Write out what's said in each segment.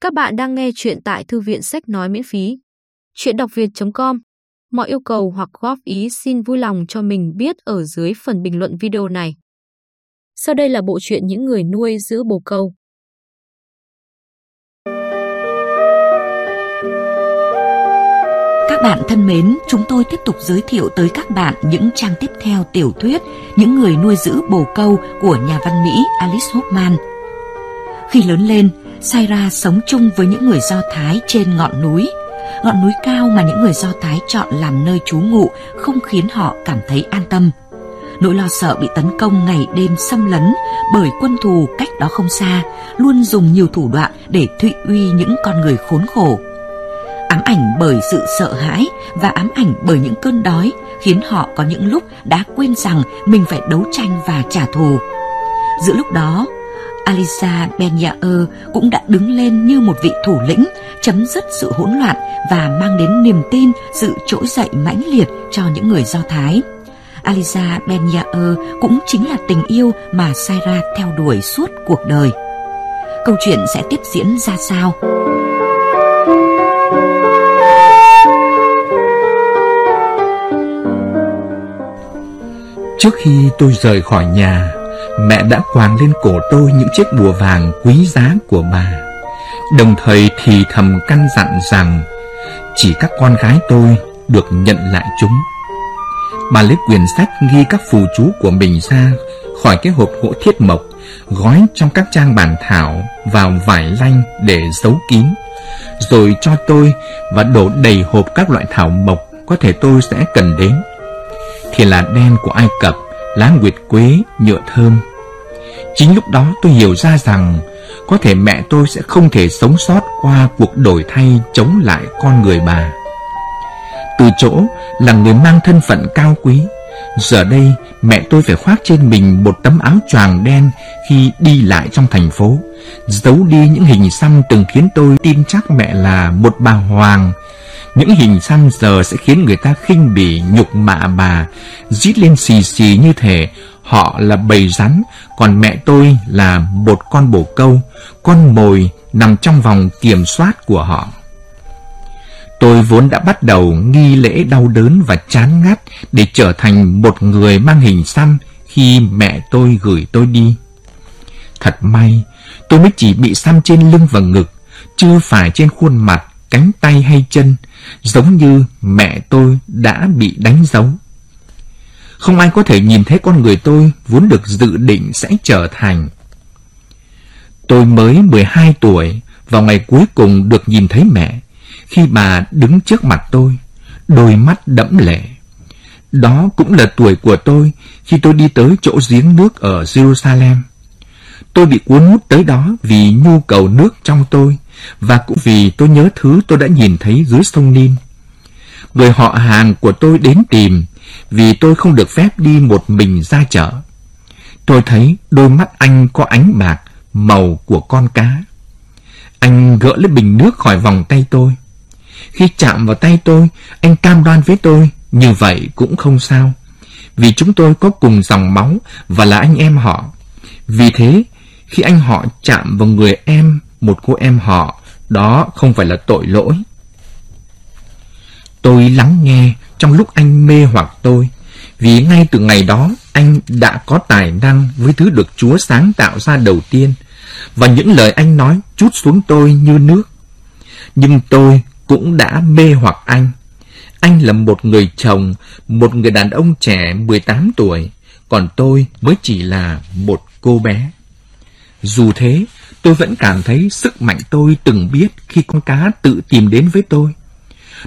Các bạn đang nghe chuyện tại thư viện sách nói miễn phí. Chuyện đọc việt.com Mọi yêu cầu hoặc góp ý xin vui lòng cho mình biết ở dưới phần bình luận video này. Sau đây là bộ truyện những người nuôi giữ bồ câu. Các bạn thân mến, chúng tôi tiếp tục giới thiệu tới các bạn những trang tiếp theo tiểu thuyết Những người nuôi giữ bồ câu của nhà văn Mỹ Alice Hoffman. Khi lớn lên, Saira sống chung với những người Do Thái trên ngọn núi. Ngọn núi cao mà những người Do Thái chọn làm nơi trú ngụ không khiến họ cảm thấy an tâm. Nỗi lo sợ bị tấn công ngày đêm xâm lấn bởi quân thù cách đó không xa, luôn dùng nhiều thủ đoạn để thụy uy những con người khốn khổ. Ám ảnh bởi sự sợ hãi và ám ảnh bởi những cơn đói khiến họ có những lúc đã quên rằng mình phải đấu tranh và trả thù. Giữa lúc đó, Alisa Benyaer cũng đã đứng lên như một vị thủ lĩnh, chấm dứt sự hỗn loạn và mang đến niềm tin, sự trỗi dậy mãnh liệt cho những người Do Thái. Alisa Benyaer cũng chính là tình yêu mà Saira theo đuổi suốt cuộc đời. Câu chuyện sẽ tiếp diễn ra sao? Trước khi tôi rời khỏi nhà, mẹ đã quàng lên cổ tôi những chiếc bùa vàng quý giá của bà. Đồng thời thì thầm căn dặn rằng chỉ các con gái tôi được nhận lại chúng. Bà lấy quyển sách ghi các phù chú của mình ra khỏi cái hộp gỗ thiết mộc, gói trong các trang bản thảo vào vải lanh để giấu kín, rồi cho tôi và đổ đầy hộp các loại thảo mộc có thể tôi sẽ cần đến. Thì là đen của Ai Cập, lá nguyệt quế, nhựa thơm. Chính lúc đó tôi hiểu ra rằng có thể mẹ tôi sẽ không thể sống sót qua cuộc đổi thay chống lại con người bà. Từ chỗ là người mang thân phận cao quý, giờ đây mẹ tôi phải khoác trên mình một tấm áo choàng đen khi đi lại trong thành phố, giấu đi những hình xăm từng khiến tôi tin chắc mẹ là một bà hoàng. Những hình xăm giờ sẽ khiến người ta khinh bỉ nhục mạ bà, rít lên xì xì như thể Họ là bầy rắn, còn mẹ tôi là một con bồ câu, con mồi nằm trong vòng kiểm soát của họ. Tôi vốn đã bắt đầu nghi lễ đau đớn và chán ngắt để trở thành một người mang hình xăm khi mẹ tôi gửi tôi đi. Thật may, tôi mới chỉ bị xăm trên lưng và ngực, chưa phải trên khuôn mặt, cánh tay hay chân, giống như mẹ tôi đã bị đánh dấu. Không ai có thể nhìn thấy con người tôi vốn được dự định sẽ trở thành. Tôi mới 12 tuổi, vào ngày cuối cùng được nhìn thấy mẹ, khi bà đứng trước mặt tôi, đôi mắt đẫm lệ. Đó cũng là tuổi của tôi khi tôi đi tới chỗ giếng nước ở Jerusalem. Tôi bị cuốn hút tới đó vì nhu cầu nước trong tôi và cũng vì tôi nhớ thứ tôi đã nhìn thấy dưới sông Nin. Người họ hàng của tôi đến tìm vì tôi không được phép đi một mình ra chợ. Tôi thấy đôi mắt anh có ánh bạc, màu của con cá. Anh gỡ lấy bình nước khỏi vòng tay tôi. Khi chạm vào tay tôi, anh cam đoan với tôi, như vậy cũng không sao. Vì chúng tôi có cùng dòng máu và là anh em họ. Vì thế, khi anh họ chạm vào người em, một cô em họ, đó không phải là tội lỗi. Tôi lắng nghe trong lúc anh mê hoặc tôi, vì ngay từ ngày đó anh đã có tài năng với thứ được Chúa sáng tạo ra đầu tiên, và những lời anh nói chút xuống tôi như nước. Nhưng tôi cũng đã mê hoặc anh. Anh là một người chồng, một người đàn ông trẻ 18 tuổi, còn tôi mới chỉ là một cô bé. Dù thế, tôi vẫn cảm thấy sức mạnh tôi từng biết khi con cá tự tìm đến với tôi.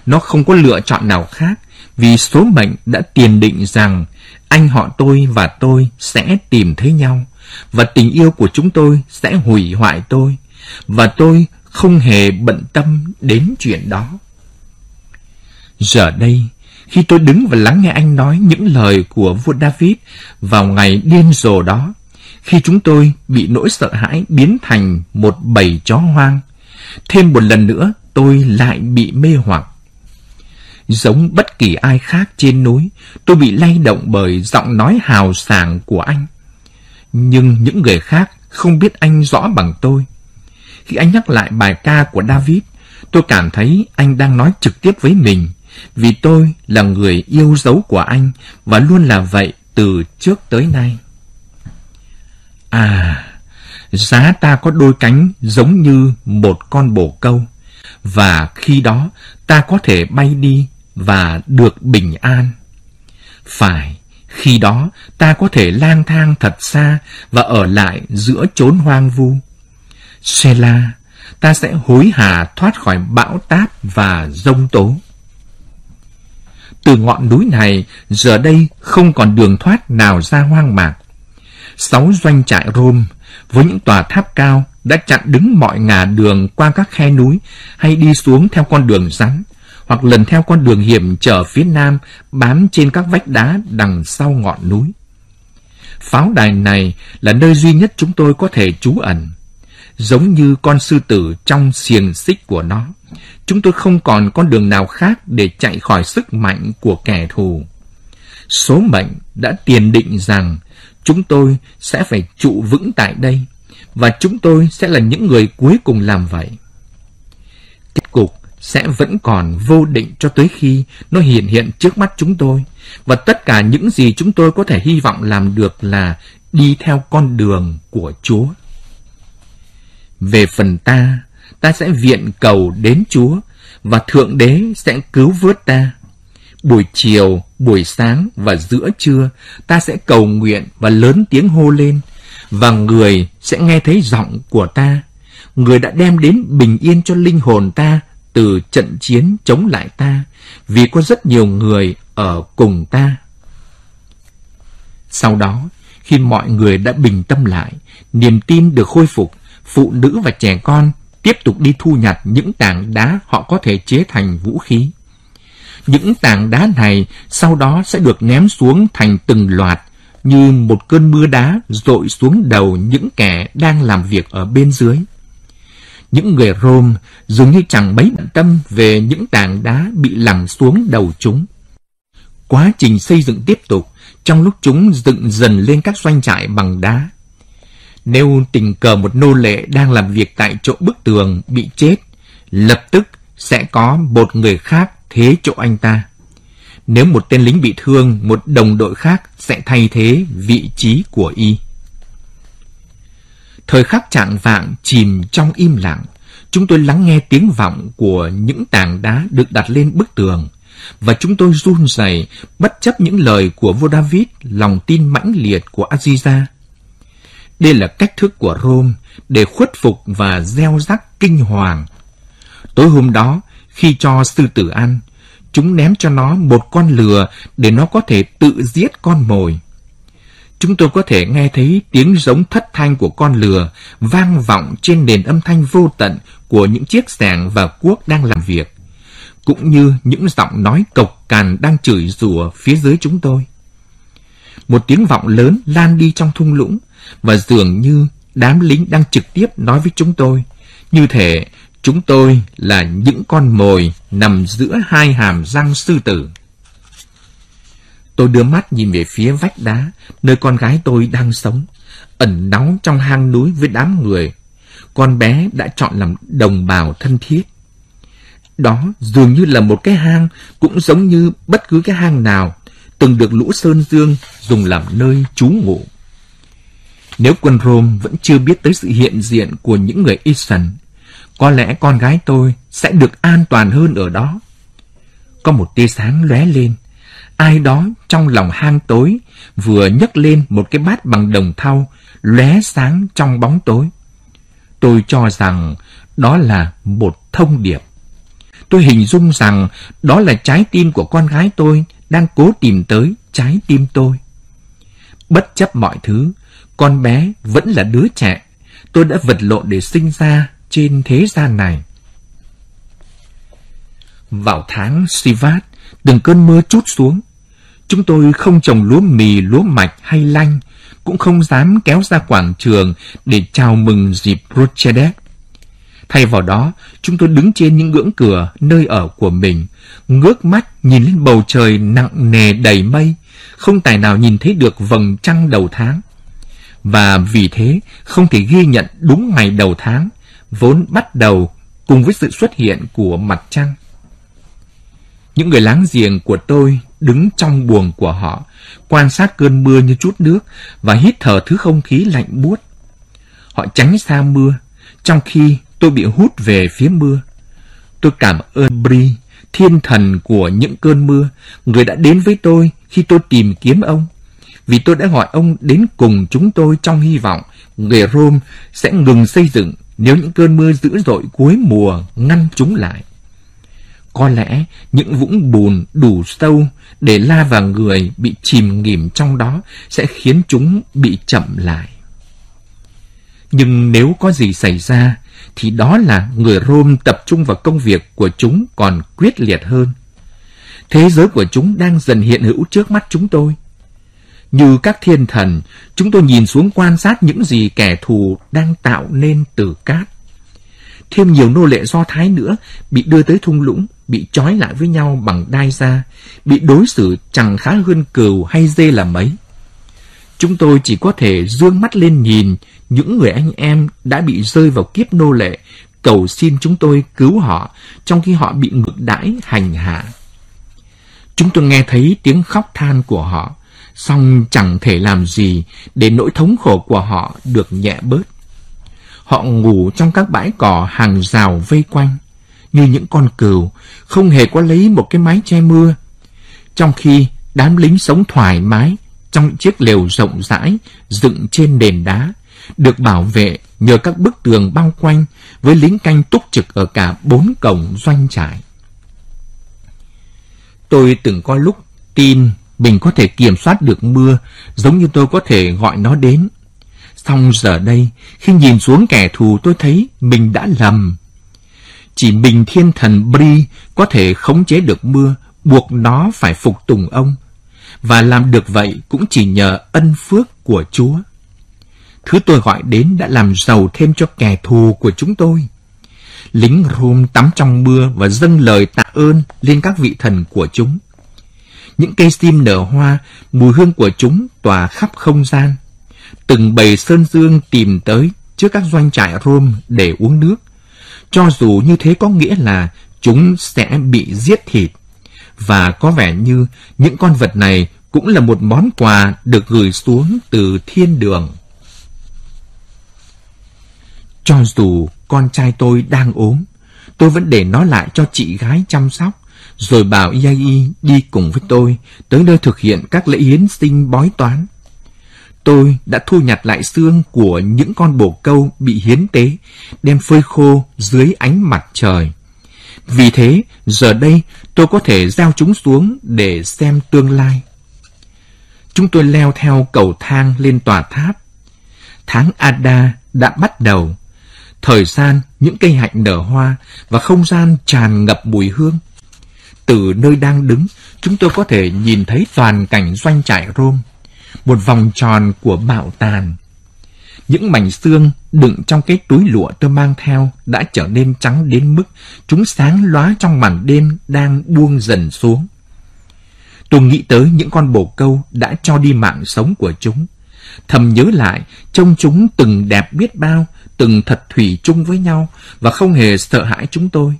Nó không có lựa chọn nào khác vì số mệnh đã tiền định rằng anh họ tôi và tôi sẽ tìm thấy nhau và tình yêu của chúng tôi sẽ hủy hoại tôi và tôi không hề bận tâm đến chuyện đó. Giờ đây, khi tôi đứng và lắng nghe anh nói những lời của vua David vào ngày điên rồ đó, khi chúng tôi bị nỗi sợ hãi biến thành một bầy chó hoang, thêm một lần nữa tôi lại bị mê hoặc Giống bất kỳ ai khác trên núi, tôi bị lay động bởi giọng nói hào sảng của anh. Nhưng những người khác không biết anh rõ bằng tôi. khi anh nhắc lại bài ca của David, tôi cảm thấy anh đang nói trực tiếp với mình, vì tôi là người yêu dấu của anh và luôn là vậy từ trước tới nay. À, giá ta có đôi cánh giống như một con bồ câu, và khi đó ta có thể bay đi và được bình an. Phải, khi đó ta có thể lang thang thật xa và ở lại giữa chốn hoang vu. Sela, ta sẽ hối hả thoát khỏi bão táp và rông tố. Từ ngọn núi này, giờ đây không còn đường thoát nào ra hoang mạc. Sáu doanh trại Rome, với những tòa tháp cao, đã chặn đứng mọi ngả đường qua các khe núi hay đi xuống theo con đường rắn, hoặc lần theo con đường hiểm trở phía nam bám trên các vách đá đằng sau ngọn núi. Pháo đài này là nơi duy nhất chúng tôi có thể trú ẩn, giống như con sư tử trong xiềng xích của nó. Chúng tôi không còn con đường nào khác để chạy khỏi sức mạnh của kẻ thù. Số mệnh đã tiền định rằng chúng tôi sẽ phải trụ vững tại đây, và chúng tôi sẽ là những người cuối cùng làm vậy. Sẽ vẫn còn vô định cho tới khi nó hiện hiện trước mắt chúng tôi, và tất cả những gì chúng tôi có thể hy vọng làm được là đi theo con đường của Chúa. Về phần ta, ta sẽ viện cầu đến Chúa, và Thượng Đế sẽ cứu vớt ta. Buổi chiều, buổi sáng và giữa trưa, ta sẽ cầu nguyện và lớn tiếng hô lên, và người sẽ nghe thấy giọng của ta. Người đã đem đến bình yên cho linh hồn ta từ trận chiến chống lại ta, vì có rất nhiều người ở cùng ta. Sau đó, khi mọi người đã bình tâm lại, niềm tin được khôi phục, phụ nữ và trẻ con tiếp tục đi thu nhặt những tảng đá họ có thể chế thành vũ khí. Những tảng đá này sau đó sẽ được ném xuống thành từng loạt như một cơn mưa đá rội xuống đầu những kẻ đang làm việc ở bên dưới. Những người Rome dường như chẳng mấy bận tâm về những tảng đá bị lằn xuống đầu chúng. Quá trình xây dựng tiếp tục trong lúc chúng dựng dần lên các doanh trại bằng đá. Nếu tình cờ một nô lệ đang làm việc tại chỗ bức tường bị chết, lập tức sẽ có một người khác thế chỗ anh ta. Nếu một tên lính bị thương, một đồng đội khác sẽ thay thế vị trí của y. Thời khắc trạng vạng chìm trong im lặng, chúng tôi lắng nghe tiếng vọng của những tảng đá được đặt lên bức tường, và chúng tôi run rẩy bất chấp những lời của vua David, lòng tin mãnh liệt của Aziza. Đây là cách thức của Rome để khuất phục và gieo rắc kinh hoàng. Tối hôm đó, khi cho sư tử ăn, chúng ném cho nó một con lừa để nó có thể tự giết con mồi. Chúng tôi có thể nghe thấy tiếng giống thất thanh của con lừa vang vọng trên nền âm thanh vô tận của những chiếc sàng và cuốc đang làm việc, cũng như những giọng nói cộc cằn đang chửi rủa phía dưới chúng tôi. Một tiếng vọng lớn lan đi trong thung lũng và dường như đám lính đang trực tiếp nói với chúng tôi, như thể chúng tôi là những con mồi nằm giữa hai hàm răng sư tử. Tôi đưa mắt nhìn về phía vách đá, nơi con gái tôi đang sống, ẩn náu trong hang núi với đám người. Con bé đã chọn làm đồng bào thân thiết. Đó dường như là một cái hang, cũng giống như bất cứ cái hang nào, từng được lũ Sơn Dương dùng làm nơi trú ngụ. Nếu quân Rome vẫn chưa biết tới sự hiện diện của những người Isan, có lẽ con gái tôi sẽ được an toàn hơn ở đó. Có một tia sáng lóe lên, ai đó trong lòng hang tối vừa nhấc lên một cái bát bằng đồng thau lóe sáng trong bóng tối. Tôi cho rằng đó là một thông điệp. Tôi hình dung rằng đó là trái tim của con gái tôi đang cố tìm tới trái tim tôi. Bất chấp mọi thứ, con bé vẫn là đứa trẻ. Tôi đã vật lộn để sinh ra trên thế gian này. Vào tháng Sivat, từng cơn mưa chút xuống. Chúng tôi không trồng lúa mì, lúa mạch hay lanh, cũng không dám kéo ra quảng trường để chào mừng dịp Rochedet. Thay vào đó, chúng tôi đứng trên những ngưỡng cửa nơi ở của mình, ngước mắt nhìn lên bầu trời nặng nề đầy mây, không tài nào nhìn thấy được vầng trăng đầu tháng. Và vì thế, không thể ghi nhận đúng ngày đầu tháng, vốn bắt đầu cùng với sự xuất hiện của mặt trăng. Những người láng giềng của tôi đứng trong buồng của họ, quan sát cơn mưa như chút nước và hít thở thứ không khí lạnh buốt. Họ tránh xa mưa, trong khi tôi bị hút về phía mưa. Tôi cảm ơn Bri, thiên thần của những cơn mưa, người đã đến với tôi khi tôi tìm kiếm ông. Vì tôi đã gọi ông đến cùng chúng tôi trong hy vọng người Rome sẽ ngừng xây dựng nếu những cơn mưa dữ dội cuối mùa ngăn chúng lại. Có lẽ những vũng bùn đủ sâu để la vào người bị chìm nghỉm trong đó sẽ khiến chúng bị chậm lại. Nhưng nếu có gì xảy ra, thì đó là người Rome tập trung vào công việc của chúng còn quyết liệt hơn. Thế giới của chúng đang dần hiện hữu trước mắt chúng tôi. Như các thiên thần, chúng tôi nhìn xuống quan sát những gì kẻ thù đang tạo nên từ cát. Thêm nhiều nô lệ do Thái nữa bị đưa tới thung lũng, bị trói lại với nhau bằng đai da, bị đối xử chẳng khá hơn cừu hay dê là mấy. Chúng tôi chỉ có thể dương mắt lên nhìn những người anh em đã bị rơi vào kiếp nô lệ, cầu xin chúng tôi cứu họ trong khi họ bị ngược đãi hành hạ. Chúng tôi nghe thấy tiếng khóc than của họ, song chẳng thể làm gì để nỗi thống khổ của họ được nhẹ bớt. Họ ngủ trong các bãi cỏ hàng rào vây quanh, như những con cừu, không hề có lấy một cái mái che mưa. Trong khi đám lính sống thoải mái trong chiếc lều rộng rãi dựng trên nền đá, được bảo vệ nhờ các bức tường bao quanh với lính canh túc trực ở cả bốn cổng doanh trại. Tôi từng có lúc tin mình có thể kiểm soát được mưa giống như tôi có thể gọi nó đến. Xong giờ đây, khi nhìn xuống kẻ thù tôi thấy mình đã lầm. Chỉ mình thiên thần Bri có thể khống chế được mưa, buộc nó phải phục tùng ông. Và làm được vậy cũng chỉ nhờ ân phước của Chúa. Thứ tôi gọi đến đã làm giàu thêm cho kẻ thù của chúng tôi. Lính Rome tắm trong mưa và dâng lời tạ ơn lên các vị thần của chúng. Những cây sim nở hoa, mùi hương của chúng tỏa khắp không gian. Từng bầy sơn dương tìm tới trước các doanh trại Rome để uống nước. Cho dù như thế có nghĩa là chúng sẽ bị giết thịt. Và có vẻ như những con vật này cũng là một món quà được gửi xuống từ thiên đường. Cho dù con trai tôi đang ốm, tôi vẫn để nó lại cho chị gái chăm sóc rồi bảo Yai đi cùng với tôi tới nơi thực hiện các lễ hiến sinh bói toán. Tôi đã thu nhặt lại xương của những con bồ câu bị hiến tế, đem phơi khô dưới ánh mặt trời. Vì thế, giờ đây tôi có thể giao chúng xuống để xem tương lai. Chúng tôi leo theo cầu thang lên tòa tháp. Tháng Ada đã bắt đầu. Thời gian, những cây hạnh nở hoa và không gian tràn ngập mùi hương. Từ nơi đang đứng, chúng tôi có thể nhìn thấy toàn cảnh doanh trại Rome, một vòng tròn của bạo tàn. Những mảnh xương đựng trong cái túi lụa tôi mang theo đã trở nên trắng đến mức chúng sáng lóa trong màn đêm đang buông dần xuống. Tôi nghĩ tới những con bồ câu đã cho đi mạng sống của chúng. Thầm nhớ lại, trông chúng từng đẹp biết bao, từng thật thủy chung với nhau và không hề sợ hãi chúng tôi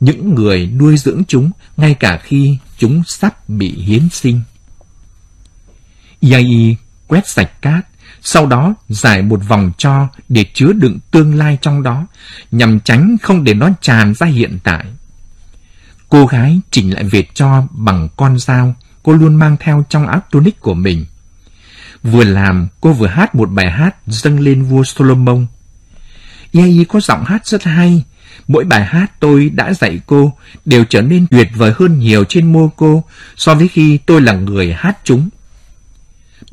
những người nuôi dưỡng chúng ngay cả khi chúng sắp bị hiến sinh. Yai quét sạch cát, sau đó giải một vòng cho để chứa đựng tương lai trong đó, nhằm tránh không để nó tràn ra hiện tại. Cô gái chỉnh lại vệt cho bằng con dao cô luôn mang theo trong áo tunic của mình. Vừa làm, cô vừa hát một bài hát dâng lên vua Solomon. Yai có giọng hát rất hay, Mỗi bài hát tôi đã dạy cô đều trở nên tuyệt vời hơn nhiều trên môi cô so với khi tôi là người hát chúng.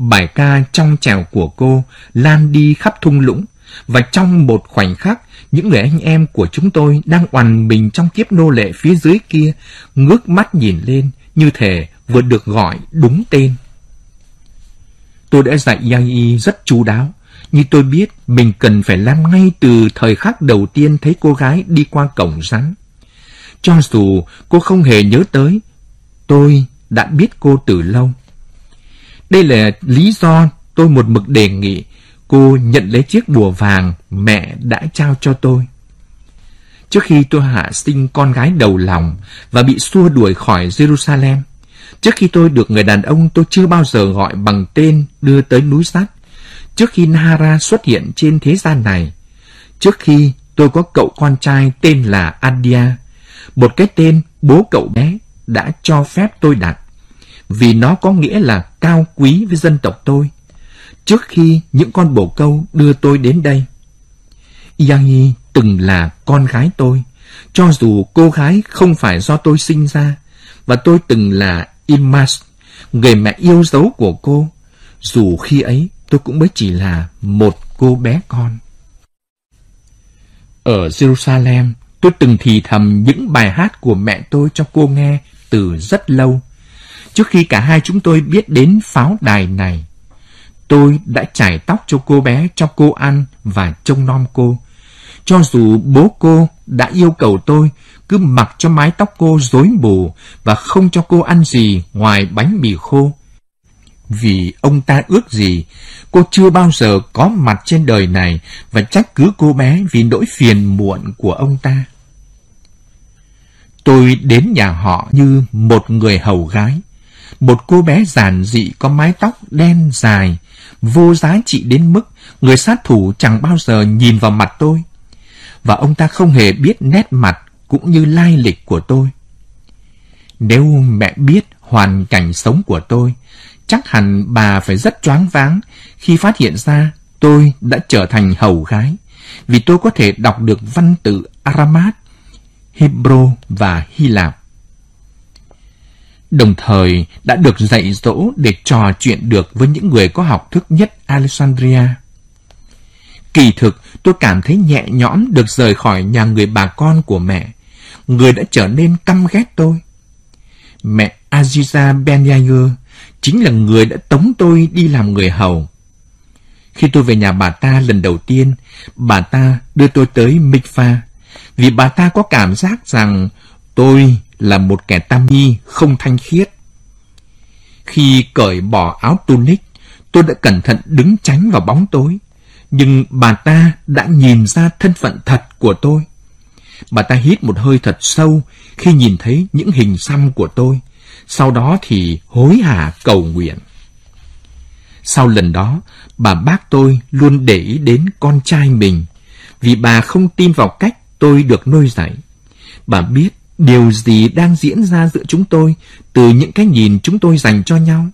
Bài ca trong trèo của cô lan đi khắp thung lũng và trong một khoảnh khắc những người anh em của chúng tôi đang oằn mình trong kiếp nô lệ phía dưới kia ngước mắt nhìn lên như thể vừa được gọi đúng tên. Tôi đã dạy Yang Y rất chú đáo như tôi biết mình cần phải làm ngay từ thời khắc đầu tiên thấy cô gái đi qua cổng rắn. Cho dù cô không hề nhớ tới, tôi đã biết cô từ lâu. Đây là lý do tôi một mực đề nghị cô nhận lấy chiếc bùa vàng mẹ đã trao cho tôi. trước khi tôi hạ sinh con gái đầu lòng và bị xua đuổi khỏi Jerusalem, trước khi tôi được người đàn ông tôi chưa bao giờ gọi bằng tên đưa tới núi sắt, trước khi Nahara xuất hiện trên thế gian này, trước khi tôi có cậu con trai tên là Adia, một cái tên bố cậu bé đã cho phép tôi đặt, vì nó có nghĩa là cao quý với dân tộc tôi, trước khi những con bồ câu đưa tôi đến đây. Yangi từng là con gái tôi, cho dù cô gái không phải do tôi sinh ra, và tôi từng là Imas, người mẹ yêu dấu của cô, dù khi ấy tôi cũng mới chỉ là một cô bé con. Ở Jerusalem, tôi từng thì thầm những bài hát của mẹ tôi cho cô nghe từ rất lâu. Trước khi cả hai chúng tôi biết đến pháo đài này, tôi đã chải tóc cho cô bé cho cô ăn và trông nom cô. Cho dù bố cô đã yêu cầu tôi cứ mặc cho mái tóc cô rối bù và không cho cô ăn gì ngoài bánh mì khô. Vì ông ta ước gì, cô chưa bao giờ có mặt trên đời này và trách cứ cô bé vì nỗi phiền muộn của ông ta. Tôi đến nhà họ như một người hầu gái, một cô bé giản dị có mái tóc đen dài, vô giá trị đến mức người sát thủ chẳng bao giờ nhìn vào mặt tôi. Và ông ta không hề biết nét mặt cũng như lai lịch của tôi. Nếu mẹ biết hoàn cảnh sống của tôi, chắc hẳn bà phải rất choáng váng khi phát hiện ra tôi đã trở thành hầu gái, vì tôi có thể đọc được văn tự Aramat, Hebrew và Hy Lạp. Đồng thời đã được dạy dỗ để trò chuyện được với những người có học thức nhất Alexandria. Kỳ thực, tôi cảm thấy nhẹ nhõm được rời khỏi nhà người bà con của mẹ, người đã trở nên căm ghét tôi. Mẹ Aziza Ben Yair chính là người đã tống tôi đi làm người hầu. Khi tôi về nhà bà ta lần đầu tiên, bà ta đưa tôi tới Mikva, vì bà ta có cảm giác rằng tôi là một kẻ tam nhi không thanh khiết. Khi cởi bỏ áo tunic, tôi đã cẩn thận đứng tránh vào bóng tối, nhưng bà ta đã nhìn ra thân phận thật của tôi. Bà ta hít một hơi thật sâu khi nhìn thấy những hình xăm của tôi, sau đó thì hối hả cầu nguyện. Sau lần đó, bà bác tôi luôn để ý đến con trai mình, vì bà không tin vào cách tôi được nuôi dạy. Bà biết điều gì đang diễn ra giữa chúng tôi từ những cái nhìn chúng tôi dành cho nhau,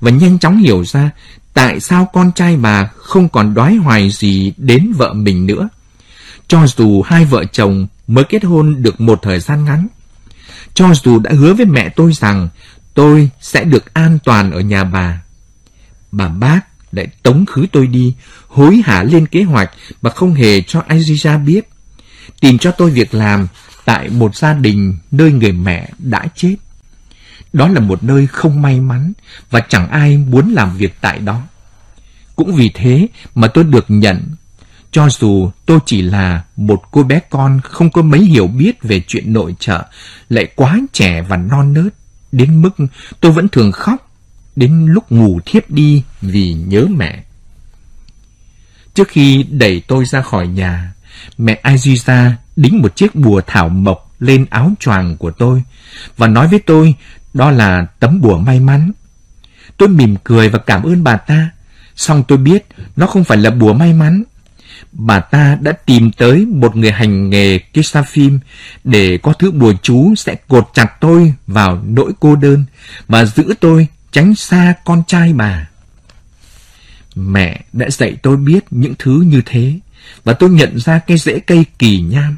và nhanh chóng hiểu ra tại sao con trai bà không còn đoái hoài gì đến vợ mình nữa. Cho dù hai vợ chồng mới kết hôn được một thời gian ngắn, cho dù đã hứa với mẹ tôi rằng tôi sẽ được an toàn ở nhà bà. Bà bác lại tống khứ tôi đi, hối hả lên kế hoạch mà không hề cho Aziza biết. Tìm cho tôi việc làm tại một gia đình nơi người mẹ đã chết. Đó là một nơi không may mắn và chẳng ai muốn làm việc tại đó. Cũng vì thế mà tôi được nhận, cho dù tôi chỉ là một cô bé con không có mấy hiểu biết về chuyện nội trợ, lại quá trẻ và non nớt, đến mức tôi vẫn thường khóc đến lúc ngủ thiếp đi vì nhớ mẹ. Trước khi đẩy tôi ra khỏi nhà, mẹ Aziza đính một chiếc bùa thảo mộc lên áo choàng của tôi và nói với tôi đó là tấm bùa may mắn. Tôi mỉm cười và cảm ơn bà ta, song tôi biết nó không phải là bùa may mắn. Bà ta đã tìm tới một người hành nghề phim để có thứ bùa chú sẽ cột chặt tôi vào nỗi cô đơn và giữ tôi tránh xa con trai bà. Mẹ đã dạy tôi biết những thứ như thế và tôi nhận ra cái rễ cây kỳ nham.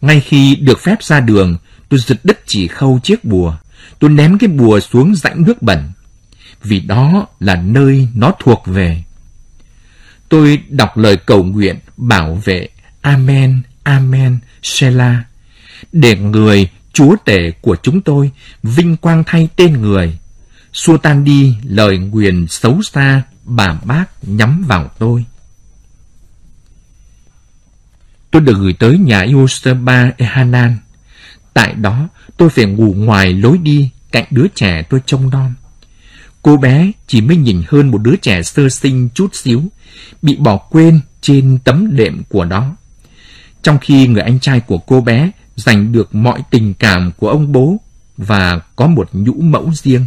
Ngay khi được phép ra đường, tôi giật đất chỉ khâu chiếc bùa. Tôi ném cái bùa xuống rãnh nước bẩn. Vì đó là nơi nó thuộc về. Tôi đọc lời cầu nguyện bảo vệ Amen, Amen, selah Để người, chúa tể của chúng tôi, vinh quang thay tên người. Xua tan đi lời nguyền xấu xa bà bác nhắm vào tôi tôi được gửi tới nhà Yoseba Ehanan. Tại đó, tôi phải ngủ ngoài lối đi cạnh đứa trẻ tôi trông non. Cô bé chỉ mới nhìn hơn một đứa trẻ sơ sinh chút xíu, bị bỏ quên trên tấm đệm của nó. trong khi người anh trai của cô bé giành được mọi tình cảm của ông bố và có một nhũ mẫu riêng.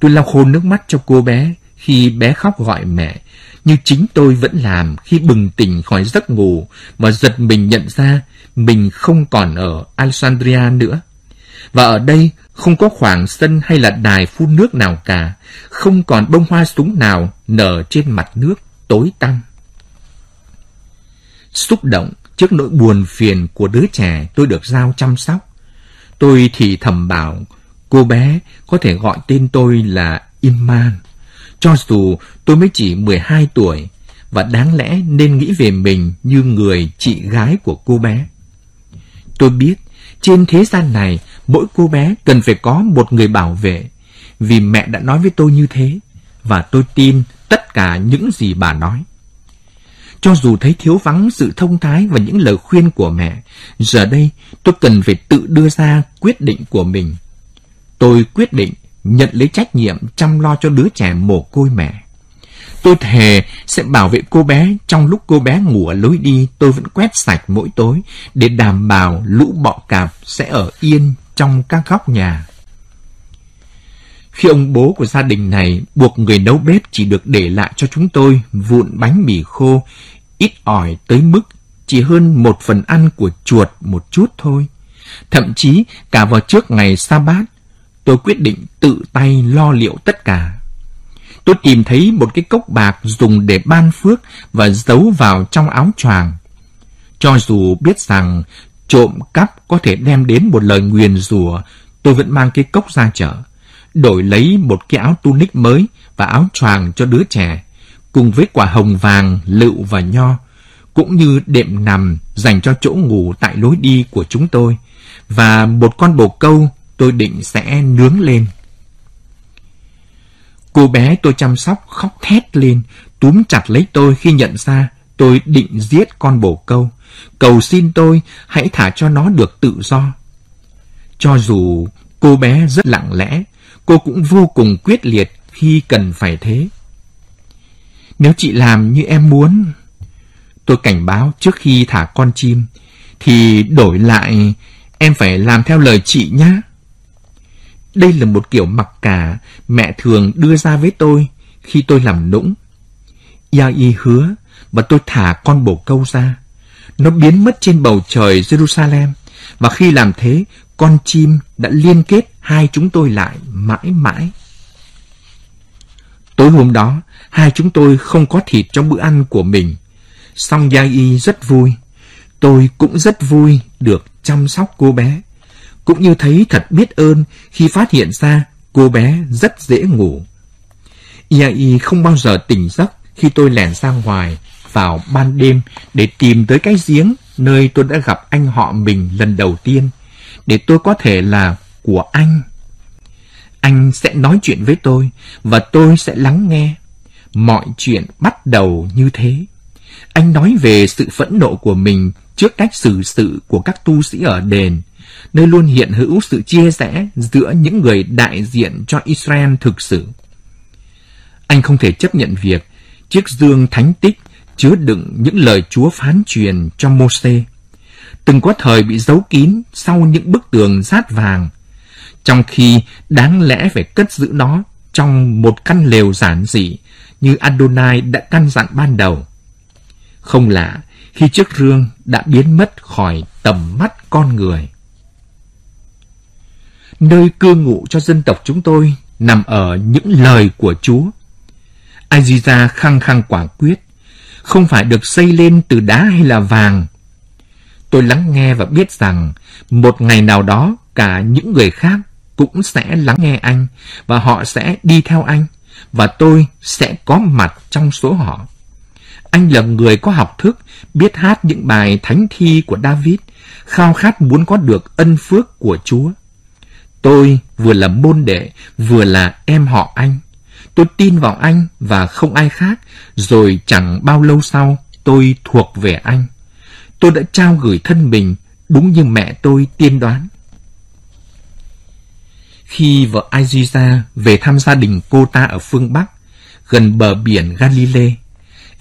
Tôi lau khô nước mắt cho cô bé khi bé khóc gọi mẹ, như chính tôi vẫn làm khi bừng tỉnh khỏi giấc ngủ và giật mình nhận ra mình không còn ở Alexandria nữa. Và ở đây không có khoảng sân hay là đài phun nước nào cả, không còn bông hoa súng nào nở trên mặt nước tối tăm. Xúc động trước nỗi buồn phiền của đứa trẻ tôi được giao chăm sóc. Tôi thì thầm bảo cô bé có thể gọi tên tôi là Iman, cho dù tôi mới chỉ 12 tuổi và đáng lẽ nên nghĩ về mình như người chị gái của cô bé. Tôi biết trên thế gian này mỗi cô bé cần phải có một người bảo vệ vì mẹ đã nói với tôi như thế và tôi tin tất cả những gì bà nói. Cho dù thấy thiếu vắng sự thông thái và những lời khuyên của mẹ, giờ đây tôi cần phải tự đưa ra quyết định của mình. Tôi quyết định nhận lấy trách nhiệm chăm lo cho đứa trẻ mồ côi mẹ. Tôi thề sẽ bảo vệ cô bé trong lúc cô bé ngủ ở lối đi tôi vẫn quét sạch mỗi tối để đảm bảo lũ bọ cạp sẽ ở yên trong các góc nhà. Khi ông bố của gia đình này buộc người nấu bếp chỉ được để lại cho chúng tôi vụn bánh mì khô, ít ỏi tới mức chỉ hơn một phần ăn của chuột một chút thôi. Thậm chí cả vào trước ngày sa bát, tôi quyết định tự tay lo liệu tất cả. Tôi tìm thấy một cái cốc bạc dùng để ban phước và giấu vào trong áo choàng. Cho dù biết rằng trộm cắp có thể đem đến một lời nguyền rủa, tôi vẫn mang cái cốc ra chợ đổi lấy một cái áo tunic mới và áo choàng cho đứa trẻ, cùng với quả hồng vàng, lựu và nho, cũng như đệm nằm dành cho chỗ ngủ tại lối đi của chúng tôi, và một con bồ câu tôi định sẽ nướng lên. Cô bé tôi chăm sóc khóc thét lên, túm chặt lấy tôi khi nhận ra tôi định giết con bồ câu. Cầu xin tôi hãy thả cho nó được tự do. Cho dù cô bé rất lặng lẽ, cô cũng vô cùng quyết liệt khi cần phải thế. Nếu chị làm như em muốn, tôi cảnh báo trước khi thả con chim, thì đổi lại em phải làm theo lời chị nhé. Đây là một kiểu mặc cả mẹ thường đưa ra với tôi khi tôi làm nũng. Yai hứa và tôi thả con bồ câu ra. Nó biến mất trên bầu trời Jerusalem và khi làm thế, con chim đã liên kết hai chúng tôi lại mãi mãi. Tối hôm đó, hai chúng tôi không có thịt trong bữa ăn của mình. Song Gia Y rất vui. Tôi cũng rất vui được chăm sóc cô bé. Cũng như thấy thật biết ơn khi phát hiện ra cô bé rất dễ ngủ. Yai không bao giờ tỉnh giấc khi tôi lẻn ra ngoài vào ban đêm để tìm tới cái giếng nơi tôi đã gặp anh họ mình lần đầu tiên, để tôi có thể là của anh. Anh sẽ nói chuyện với tôi và tôi sẽ lắng nghe. Mọi chuyện bắt đầu như thế. Anh nói về sự phẫn nộ của mình trước cách xử sự của các tu sĩ ở đền, nơi luôn hiện hữu sự chia rẽ giữa những người đại diện cho Israel thực sự. Anh không thể chấp nhận việc chiếc dương thánh tích chứa đựng những lời Chúa phán truyền cho Môse từng có thời bị giấu kín sau những bức tường rát vàng, trong khi đáng lẽ phải cất giữ nó trong một căn lều giản dị như Adonai đã căn dặn ban đầu. Không lạ khi chiếc rương đã biến mất khỏi tầm mắt con người. Nơi cư ngụ cho dân tộc chúng tôi nằm ở những lời của Chúa. Aziza khăng khăng quả quyết, không phải được xây lên từ đá hay là vàng. Tôi lắng nghe và biết rằng một ngày nào đó cả những người khác cũng sẽ lắng nghe anh và họ sẽ đi theo anh và tôi sẽ có mặt trong số họ. Anh là người có học thức, biết hát những bài thánh thi của David, khao khát muốn có được ân phước của Chúa. Tôi vừa là môn đệ, vừa là em họ anh. Tôi tin vào anh và không ai khác, rồi chẳng bao lâu sau tôi thuộc về anh. Tôi đã trao gửi thân mình đúng như mẹ tôi tiên đoán. Khi vợ Aziza về thăm gia đình cô ta ở phương Bắc, gần bờ biển Galilee,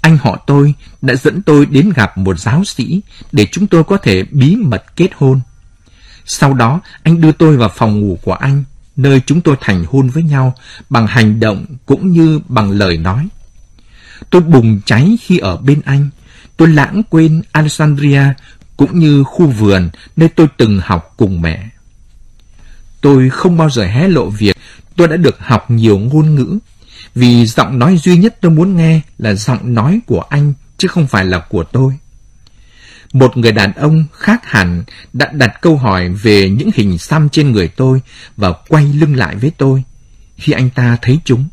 anh họ tôi đã dẫn tôi đến gặp một giáo sĩ để chúng tôi có thể bí mật kết hôn. Sau đó, anh đưa tôi vào phòng ngủ của anh, nơi chúng tôi thành hôn với nhau bằng hành động cũng như bằng lời nói. Tôi bùng cháy khi ở bên anh. Tôi lãng quên Alexandria cũng như khu vườn nơi tôi từng học cùng mẹ. Tôi không bao giờ hé lộ việc tôi đã được học nhiều ngôn ngữ, vì giọng nói duy nhất tôi muốn nghe là giọng nói của anh, chứ không phải là của tôi. Một người đàn ông khác hẳn đã đặt câu hỏi về những hình xăm trên người tôi và quay lưng lại với tôi khi anh ta thấy chúng.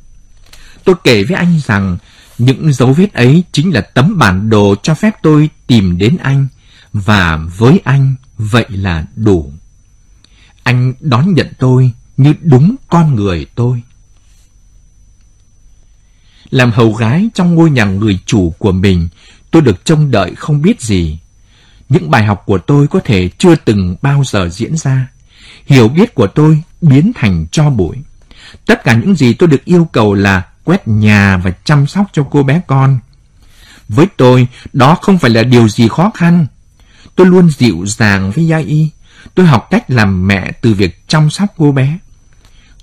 Tôi kể với anh rằng những dấu vết ấy chính là tấm bản đồ cho phép tôi tìm đến anh và với anh vậy là đủ. Anh đón nhận tôi như đúng con người tôi. Làm hầu gái trong ngôi nhà người chủ của mình, tôi được trông đợi không biết gì. Những bài học của tôi có thể chưa từng bao giờ diễn ra. Hiểu biết của tôi biến thành cho bụi. Tất cả những gì tôi được yêu cầu là quét nhà và chăm sóc cho cô bé con. Với tôi, đó không phải là điều gì khó khăn. Tôi luôn dịu dàng với Gia Y. Tôi học cách làm mẹ từ việc chăm sóc cô bé.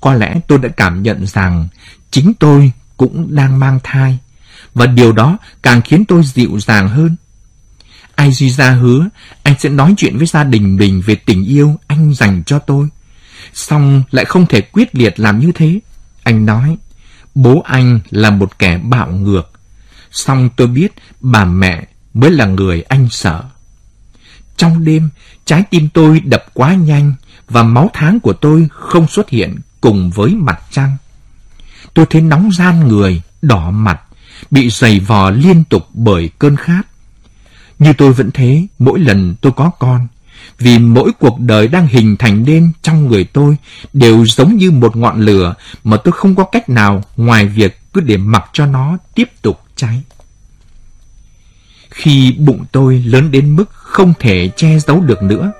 Có lẽ tôi đã cảm nhận rằng chính tôi cũng đang mang thai, và điều đó càng khiến tôi dịu dàng hơn. Ai duy ra hứa anh sẽ nói chuyện với gia đình mình về tình yêu anh dành cho tôi. Xong lại không thể quyết liệt làm như thế. Anh nói, bố anh là một kẻ bạo ngược. Xong tôi biết bà mẹ mới là người anh sợ. Trong đêm, trái tim tôi đập quá nhanh và máu tháng của tôi không xuất hiện cùng với mặt trăng. Tôi thấy nóng gian người, đỏ mặt, bị dày vò liên tục bởi cơn khát. Như tôi vẫn thế mỗi lần tôi có con, vì mỗi cuộc đời đang hình thành nên trong người tôi đều giống như một ngọn lửa mà tôi không có cách nào ngoài việc cứ để mặc cho nó tiếp tục cháy. Khi bụng tôi lớn đến mức không thể che giấu được nữa,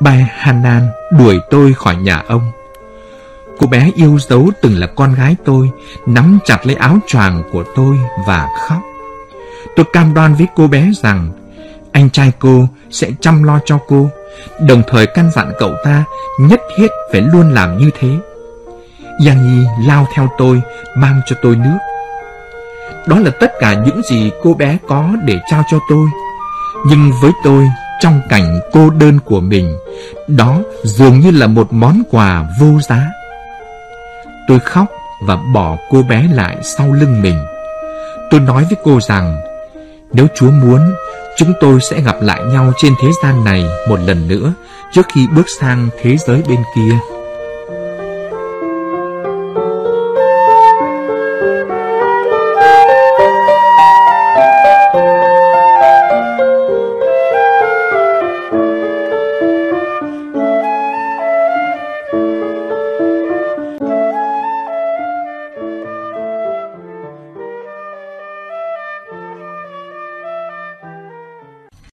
bà Hanan đuổi tôi khỏi nhà ông. Cô bé yêu dấu từng là con gái tôi, nắm chặt lấy áo choàng của tôi và khóc. Tôi cam đoan với cô bé rằng anh trai cô sẽ chăm lo cho cô, đồng thời căn dặn cậu ta nhất thiết phải luôn làm như thế. Giang Nhi lao theo tôi, mang cho tôi nước. Đó là tất cả những gì cô bé có để trao cho tôi. Nhưng với tôi, trong cảnh cô đơn của mình, đó dường như là một món quà vô giá. Tôi khóc và bỏ cô bé lại sau lưng mình. Tôi nói với cô rằng, nếu Chúa muốn, chúng tôi sẽ gặp lại nhau trên thế gian này một lần nữa trước khi bước sang thế giới bên kia.